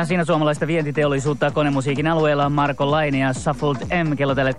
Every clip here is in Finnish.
Ja siinä suomalaista vientiteollisuutta konemusiikin alueella Marko Laine ja Shuffled M kello tälle.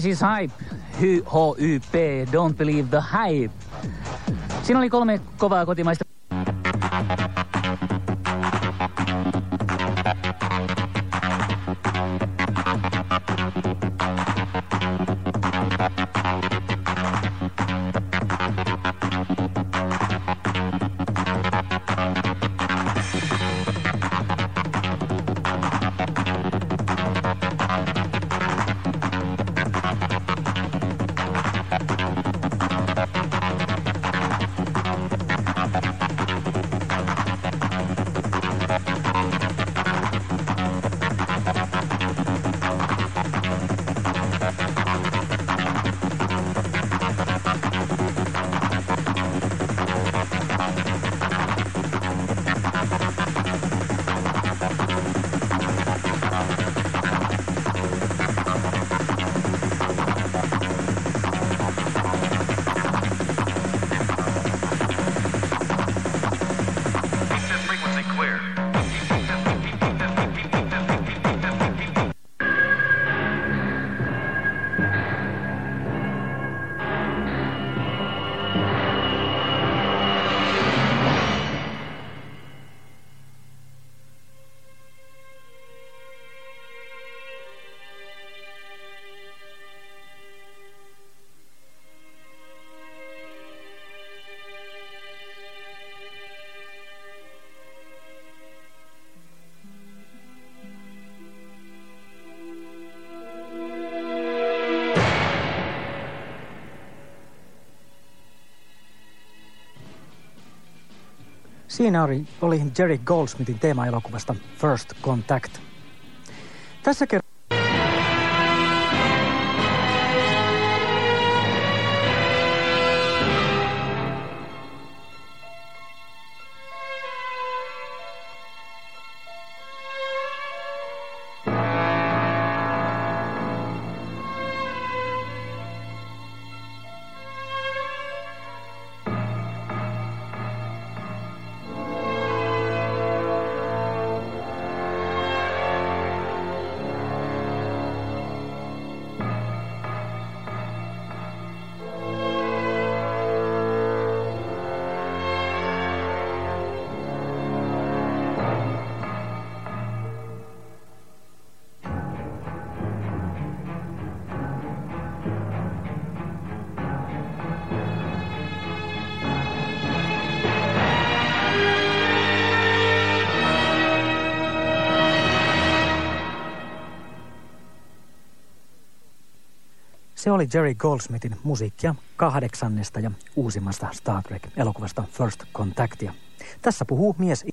Siis Hype, H-Y-P, Don't Believe the Hype. Siinä oli kolme kovaa kotimaista Siinä oli, oli Jerry Goldsmithin teema-elokuvasta First Contact. Tässä kertaa Se oli Jerry Goldsmithin musiikkia kahdeksannesta ja uusimmasta Star Trek-elokuvasta First Contactia. Tässä puhuu mies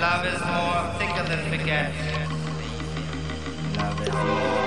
love is more thicker than forget. Love is more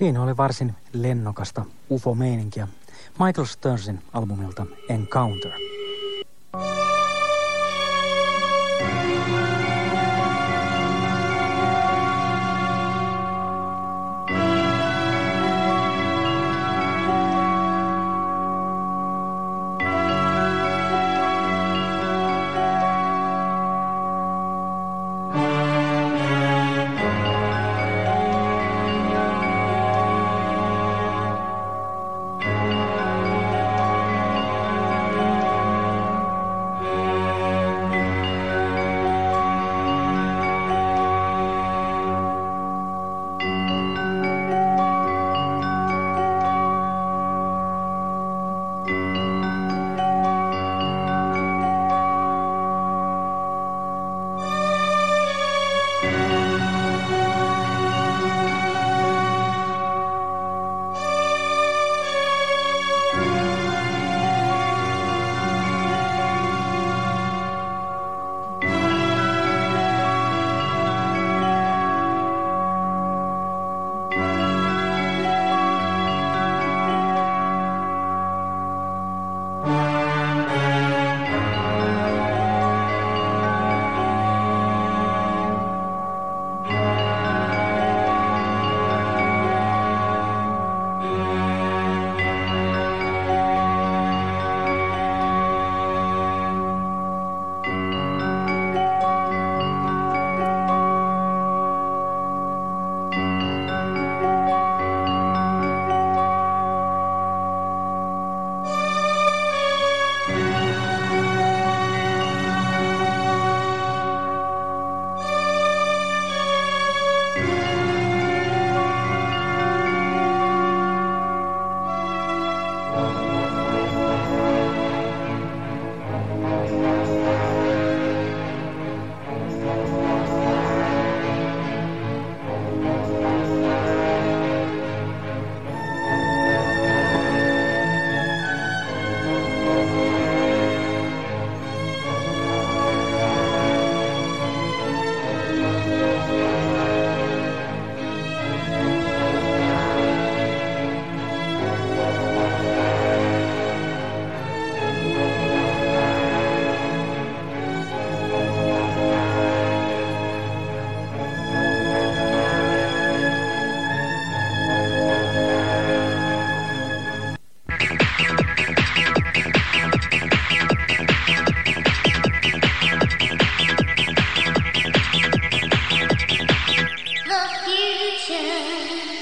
Siinä oli varsin lennokasta UFO-meininkiä Michael Sternsin albumilta Encounter. future.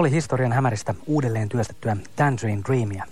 Oli historian hämäristä uudelleen työstettyä Tangerine Dreamia.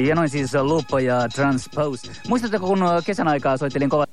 Ja noin siis Lupo ja Transpose. Muistatteko, kun kesän aikaa soittelin kova...